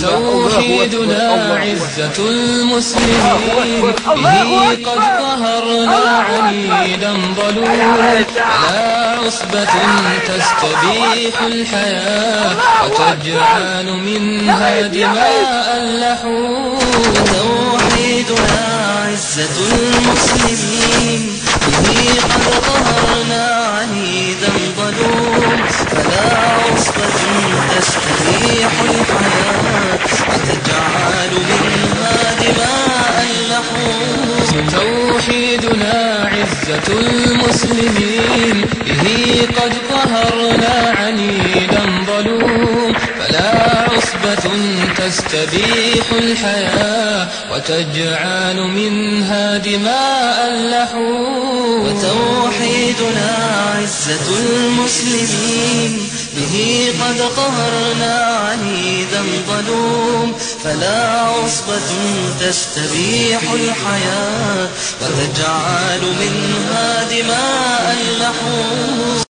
توحيدنا عزة المسلمين. به قد قهرنا عنيدا ظلوما لا عصبة تستبيح الحياة وتجعل منها دماء اللحوم. توحيدنا عزة المسلمين. توحيدنا عزة المسلمين به قد قهرنا عنيدا ظلوم. فلا عصبة تستبيح الحياة وتجعل منها دماء اللحوم وتوحيدنا عزة المسلمين به قد قهرنا ظلوم فلا عصبة تستبيح الحياة وتجعل منها اللحوم